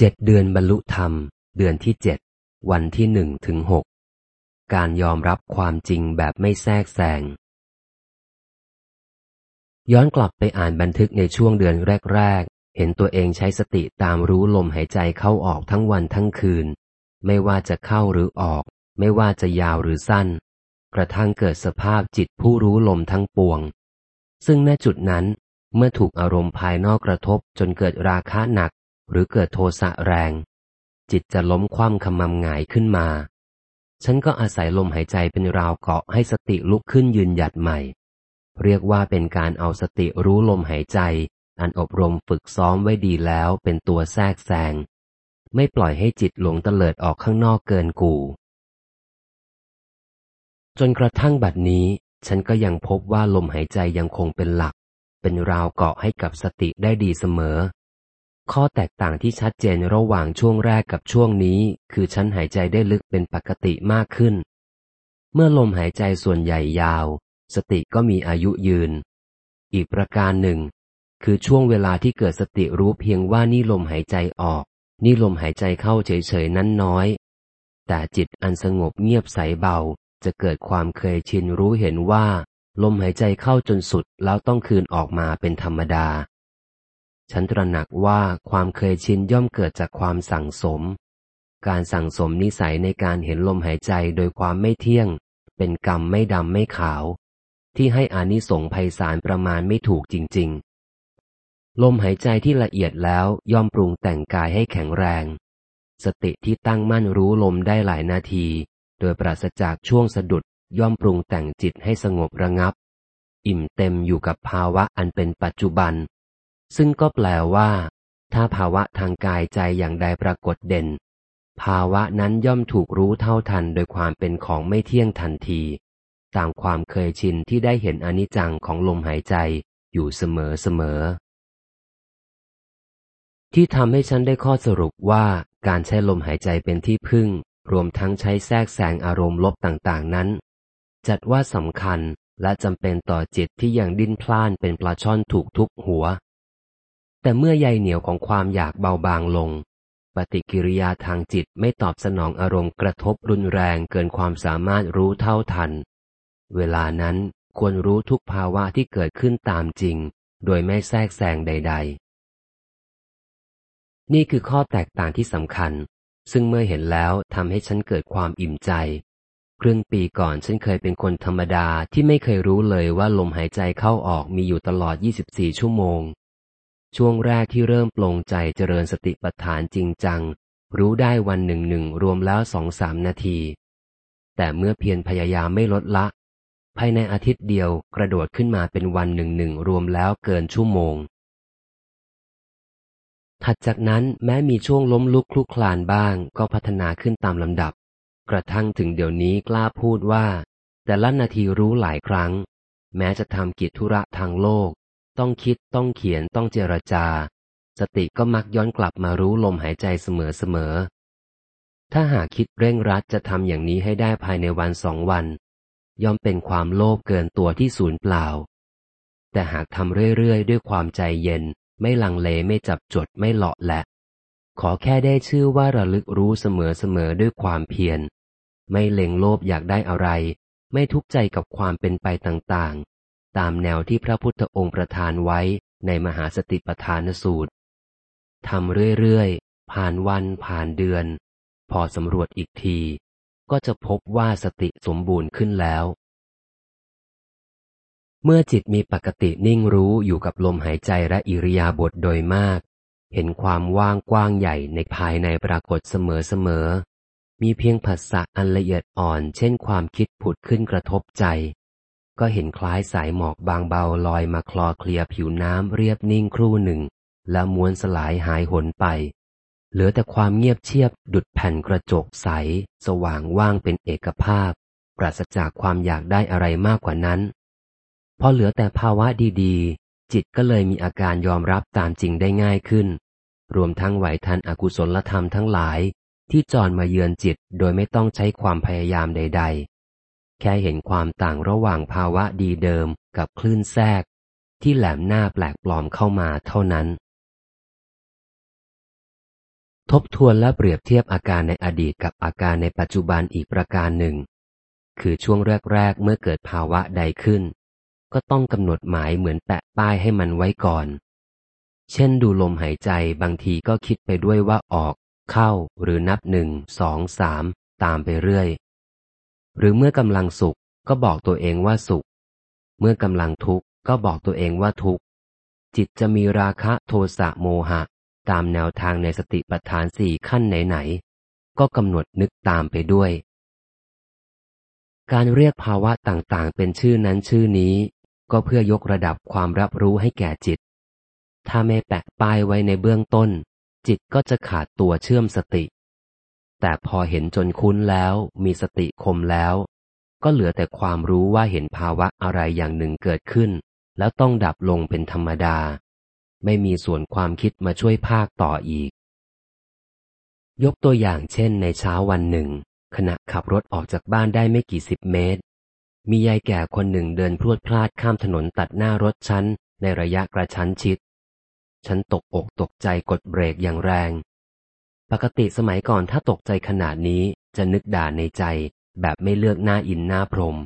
เจ็ดเดือนบรรลุธรรม เดือนที่เจ็ดวันที่หนึ่งถึงหกการยอมรับความจริงแบบไม่แทรกแซง ย้อนกลับไปอ่านบันทึกในช่วงเดือนแรก ๆ เห็นตัวเองใช้สติตามรู้ลมหายใจเข้าออกทั้งวันทั้งคืน ไม่ว่าจะเข้าหรือออก ไม่ว่าจะยาวหรือสั้น กระทั่งเกิดสภาพจิตผู้รู้ลมทั้งปวง ซึ่งณจุดนั้นเมื่อถูกอารมณ์ภายนอกกระทบจนเกิดราคะหนัก หรือเกิดโทสะแรง จิตจะล้มคว่ำคำมำหงายขึ้นมา ฉันก็อาศัยลมหายใจเป็นราวเกาะให้สติลุกขึ้นยืนหยัดใหม่ เรียกว่าเป็นการเอาสติรู้ลมหายใจ อันอบรมฝึกซ้อมไว้ดีแล้วเป็นตัวแทรกแซง ไม่ปล่อยให้จิตหลงเตลิดออกข้างนอกเกินกูจนกระทั่งบัดนี้ ฉันก็ยังพบว่าลมหายใจยังคงเป็นหลัก เป็นราวเกาะให้กับสติได้ดีเสมอ ข้อแตกต่างที่ชัดเจนระหว่างช่วงแรกกับช่วงนี้ คือฉันหายใจได้ลึกเป็นปกติมากขึ้น เมื่อลมหายใจส่วนใหญ่ยาว สติก็มีอายุยืน อีกประการหนึ่ง คือช่วงเวลาที่เกิดสติรู้เพียงว่านี่ลมหายใจออก นี่ลมหายใจเข้าเฉยๆนั้นน้อย แต่จิตอันสงบเงียบใสเบา จะเกิดความเคยชินรู้เห็นว่า ลมหายใจเข้าจนสุดแล้วต้องคืนออกมาเป็นธรรมดา ฉันตระหนักว่าความเคยชินย่อมเกิดจากความสั่งสม การสั่งสมนิสัยในการเห็นลมหายใจโดยความไม่เที่ยง เป็นกรรมไม่ดำไม่ขาว ที่ให้อานิสงส์ไพศาลประมาณไม่ถูกจริง ๆ ลมหายใจที่ละเอียดแล้วย่อมปรุงแต่งกายให้แข็งแรง สติที่ตั้งมั่นรู้ลมได้หลายนาที โดยปราศจากช่วงสะดุดย่อมปรุงแต่งจิตให้สงบระงับ อิ่มเต็มอยู่กับภาวะอันเป็นปัจจุบัน ซึ่งก็แปลว่า ถ้าภาวะทางกายใจอย่างใดปรากฏเด่น ภาวะนั้นย่อมถูกรู้เท่าทันโดยความเป็นของไม่เที่ยงทันที ตามความเคยชินที่ได้เห็นอนิจจังของลมหายใจอยู่เสมอเสมอ ที่ทำให้ฉันได้ข้อสรุปว่าการใช้ลมหายใจเป็นที่พึ่ง รวมทั้งใช้แทรกแซงอารมณ์ลบต่างๆนั้น จัดว่าสำคัญและจำเป็นต่อจิตที่ยังดิ้นพล่านเป็นปลาช่อนถูกทุบหัว แต่เมื่อใยเหนียวของความอยากเบาบางลง ปฏิกิริยาทางจิตไม่ตอบสนองอารมณ์กระทบรุนแรงเกินความสามารถรู้เท่าทัน เวลานั้นควรรู้ทุกภาวะที่เกิดขึ้นตามจริง โดยไม่แทรกแซงใด ๆ นี่คือข้อแตกต่างที่สำคัญ ซึ่งเมื่อเห็นแล้วทำให้ฉันเกิดความอิ่มใจ ครึ่งปีก่อนฉันเคยเป็นคนธรรมดาที่ไม่เคยรู้เลยว่าลมหายใจเข้าออกมีอยู่ตลอด 24 ชั่วโมง ช่วงแรกที่เริ่มปลงใจเจริญสติปัฏฐานจริงจัง รู้ได้วันหนึ่งหนึ่งรวมแล้วสองสามนาที แต่เมื่อเพียรพยายามไม่ลดละ ภายในอาทิตย์เดียวกระโดดขึ้นมาเป็นวันหนึ่งหนึ่งรวมแล้วเกินชั่วโมง ถัดจากนั้นแม้มีช่วงล้มลุกคลุกคลานบ้างก็พัฒนาขึ้นตามลำดับ กระทั่งถึงเดี๋ยวนี้กล้าพูดว่า แต่ละนาทีรู้หลายครั้ง แม้จะทำกิจธุระทางโลก ต้องคิดต้องเขียนต้องเจรจา สติก็มักย้อนกลับมารู้ลมหายใจเสมอๆถ้าหากคิดเร่งรัดจะทำอย่างนี้ให้ได้ภายในวันสองวัน ย่อมเป็นความโลภเกินตัวที่ศูนย์เปล่า แต่หากทำเรื่อยๆ ด้วยความใจเย็น ไม่ลังเลไม่จับจดไม่หลาะแหละ ขอแค่ได้ชื่อว่าระลึกรู้เสมอๆด้วยความเพียรไม่เล็งโลภอยากได้อะไร ไม่ทุกข์ใจกับความเป็นไปต่างๆ ตามแนวที่พระพุทธองค์ประทานไว้ในมหาสติปัฏฐานสูตรทำเรื่อยๆ ผ่านวันผ่านเดือน พอสำรวจอีกที ก็จะพบว่าสติสมบูรณ์ขึ้นแล้ว เมื่อจิตมีปกตินิ่งรู้อยู่กับลมหายใจและอิริยาบถโดยมาก เห็นความว่างกว้างใหญ่ในภายในปรากฏเสมอๆมีเพียงผัสสะอันละเอียดอ่อน เช่นความคิดผุดขึ้นกระทบใจ ก็เห็นคล้ายสายหมอกบางเบาลอยมาคลอเคลียผิวน้ำเรียบนิ่งครู่หนึ่ง แล้วม้วนสลายหายหนไป เหลือแต่ความเงียบเชียบดุดแผ่นกระจกใส สว่างว่างเป็นเอกภาพ ปราศจากความอยากได้อะไรมากกว่านั้น พอเหลือแต่ภาวะดีๆ จิตก็เลยมีอาการยอมรับตามจริงได้ง่ายขึ้น รวมทั้งไหวทันอกุศลธรรมทั้งหลาย ที่จอนมาเยือนจิตโดยไม่ต้องใช้ความพยายามใด ๆ แค่เห็นความต่างระหว่างภาวะดีเดิมกับคลื่นแทรก ที่แหลมหน้าแปลกปลอมเข้ามาเท่านั้น ทบทวนและเปรียบเทียบอาการในอดีตกับอาการในปัจจุบันอีกประการหนึ่ง คือช่วงแรก ๆ เมื่อเกิดภาวะใดขึ้น ก็ต้องกำหนดหมายเหมือนแปะป้ายให้มันไว้ก่อน เช่นดูลมหายใจบางทีก็คิดไปด้วยว่าออก เข้าหรือนับหนึ่งสองสามตามไปเรื่อย หรือเมื่อกำลังสุขก็บอกตัวเองว่าสุข เมื่อกำลังทุกข์ก็บอกตัวเองว่าทุกข์ จิตจะมีราคะโทสะโมหะ ตามแนวทางในสติปัฏฐานสี่ขั้นไหนๆ ก็กำหนดนึกตามไปด้วย การเรียกภาวะต่างๆ เป็นชื่อนั้นชื่อนี้ ก็เพื่อยกระดับความรับรู้ให้แก่จิต ถ้าไม่แปะป้ายไว้ในเบื้องต้น จิตก็จะขาดตัวเชื่อมสติ แต่พอเห็นจนคุ้นแล้ว มีสติคมแล้ว ก็เหลือแต่ความรู้ว่าเห็นภาวะอะไรอย่างหนึ่งเกิดขึ้น แล้วต้องดับลงเป็นธรรมดา ไม่มีส่วนความคิดมาช่วยภาคต่ออีก ยกตัวอย่างเช่นในเช้าวันหนึ่ง ขณะขับรถออกจากบ้านได้ไม่กี่สิบเมตร มียายแก่คนหนึ่งเดินพรวดพลาดข้ามถนนตัดหน้ารถฉันในระยะกระชั้นชิด ฉันตกอกตกใจกดเบรกอย่างแรง ปกติสมัยก่อนถ้าตกใจขนาดนี้จะนึกด่าในใจ แบบไม่เลือกหน้าอินหน้าพรม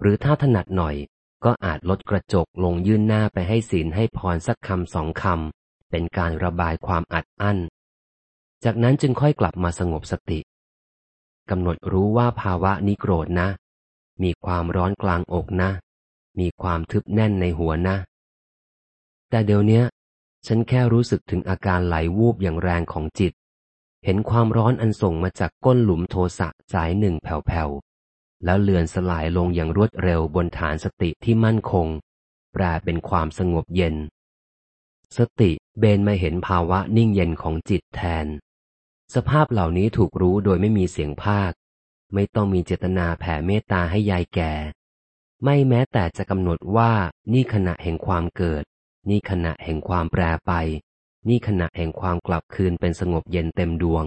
หรือถ้าถนัดหน่อย ก็อาจลดกระจกลงยื่นหน้าไปให้ศีลให้พรสักคำสองคำ เป็นการระบายความอัดอั้น จากนั้นจึงค่อยกลับมาสงบสติกำหนดรู้ว่าภาวะนี้โกรธนะ มีความร้อนกลางอกนะ มีความทึบแน่นในหัวนะ แต่เดี๋ยวนี้ฉันแค่รู้สึกถึงอาการไหลวูบอย่างแรงของจิต เห็นความร้อนอันส่งมาจากก้นหลุมโทสะสายหนึ่งแผ่วๆ แล้วเลือนสลายลงอย่างรวดเร็วบนฐานสติที่มั่นคง แปลเป็นความสงบเย็น สติเบนมาเห็นภาวะนิ่งเย็นของจิตแทน สภาพเหล่านี้ถูกรู้โดยไม่มีเสียงภาค ไม่ต้องมีเจตนาแผ่เมตตาให้ยายแก่ ไม่แม้แต่จะกำหนดว่านี่ขณะแห่งความเกิด นี่ขณะแห่งความแปรไป นี่ขณะแห่งความกลับคืนเป็นสงบเย็นเต็มดวง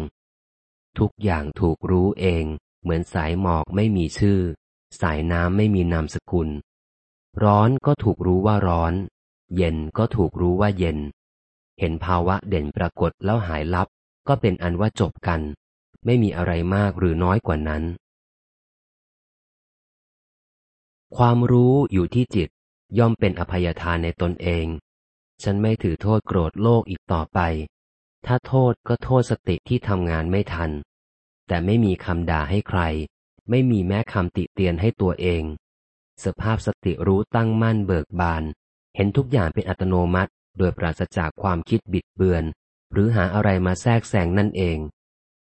ทุกอย่างถูกรู้เอง เหมือนสายหมอกไม่มีชื่อ สายน้ำไม่มีนามสกุล ร้อนก็ถูกรู้ว่าร้อน เย็นก็ถูกรู้ว่าเย็น เห็นภาวะเด่นปรากฏแล้วหายลับ ก็เป็นอันว่าจบกัน ไม่มีอะไรมากหรือน้อยกว่านั้น ความรู้อยู่ที่จิตย่อมเป็นอภัยทานในตนเอง ฉันไม่ถือโทษโกรธโลกอีกต่อไป ถ้าโทษก็โทษสติที่ทำงานไม่ทัน แต่ไม่มีคำด่าให้ใคร ไม่มีแม้คำติเตียนให้ตัวเอง สภาพสติรู้ตั้งมั่นเบิกบาน เห็นทุกอย่างเป็นอัตโนมัติ โดยปราศจากความคิดบิดเบือน หรือหาอะไรมาแทรกแซงนั่นเอง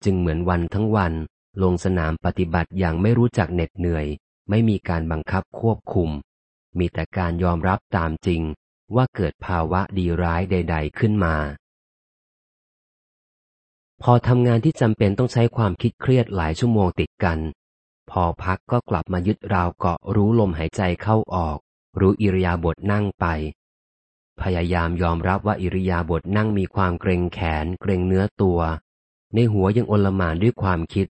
จึงเหมือนวันทั้งวัน ลงสนามปฏิบัติอย่างไม่รู้จักเหน็ดเหนื่อย ไม่มีการบังคับควบคุม มีแต่การยอมรับตามจริง ว่าเกิดภาวะดีร้ายใด ๆ ขึ้นมา พอทำงานที่จำเป็นต้องใช้ความคิดเครียดหลายชั่วโมงติดกัน พอพักก็กลับมายึดราวเกาะรู้ลมหายใจเข้าออก รู้อิริยาบถนั่งไป พยายามยอมรับว่าอิริยาบถนั่งมีความเกรงแขน เกรงเนื้อตัว ในหัวยังอลหม่านด้วยความคิด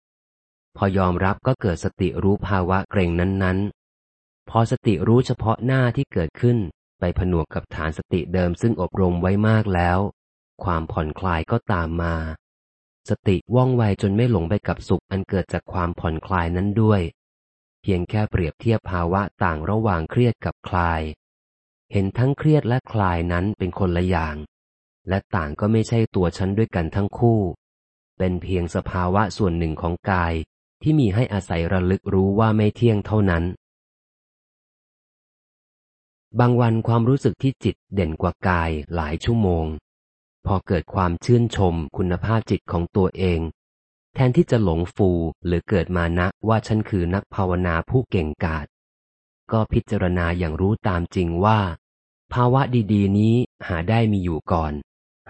พอยอมรับก็เกิดสติรู้ภาวะเกรงนั้นๆพอสติรู้เฉพาะหน้าที่เกิดขึ้น ไปผนวกกับฐานสติเดิมซึ่งอบรมไว้มากแล้ว ความผ่อนคลายก็ตามมา สติว่องไวจนไม่หลงไปกับสุขอันเกิดจากความผ่อนคลายนั้นด้วย เพียงแค่เปรียบเทียบภาวะต่างระหว่างเครียดกับคลาย เห็นทั้งเครียดและคลายนั้นเป็นคนละอย่าง และต่างก็ไม่ใช่ตัวฉันด้วยกันทั้งคู่ เป็นเพียงสภาวะส่วนหนึ่งของกายที่มีให้อาศัยระลึกรู้ว่าไม่เที่ยงเท่านั้น บางวันความรู้สึกที่จิตเด่นกว่ากายหลายชั่วโมง พอเกิดความชื่นชมคุณภาพจิตของตัวเอง แทนที่จะหลงฟูหรือเกิดมานะว่าฉันคือนักภาวนาผู้เก่งกาจก็พิจารณาอย่างรู้ตามจริงว่า ภาวะดีๆ นี้หาได้มีอยู่ก่อน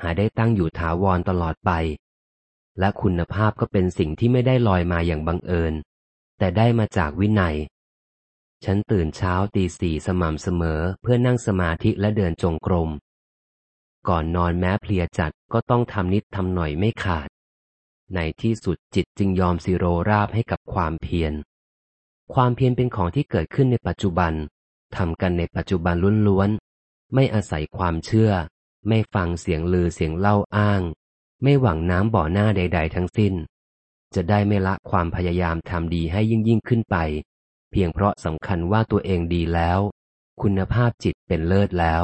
หาได้ตั้งอยู่ถาวรตลอดไป และคุณภาพก็เป็นสิ่งที่ไม่ได้ลอยมาอย่างบังเอิญ แต่ได้มาจากวินัย ฉันตื่นเช้าตีสี่สม่ำเสมอเพื่อนั่งสมาธิและเดินจงกรม ก่อนนอนแม้เพลียจัดก็ต้องทำนิดทำหน่อยไม่ขาด ในที่สุดจิตจึงยอมสิโรราบให้กับความเพียร ความเพียรเป็นของที่เกิดขึ้นในปัจจุบันทำกันในปัจจุบันล้วนๆ ไม่อาศัยความเชื่อ ไม่ฟังเสียงลือเสียงเล่าอ้าง ไม่หวังน้ำบ่อหน้าใด ๆ ทั้งสิ้น จะได้ไม่ละความพยายามทำดีให้ยิ่งยิ่งขึ้นไป เพียงเพราะสำคัญว่าตัวเองดีแล้ว คุณภาพจิตเป็นเลิศแล้ว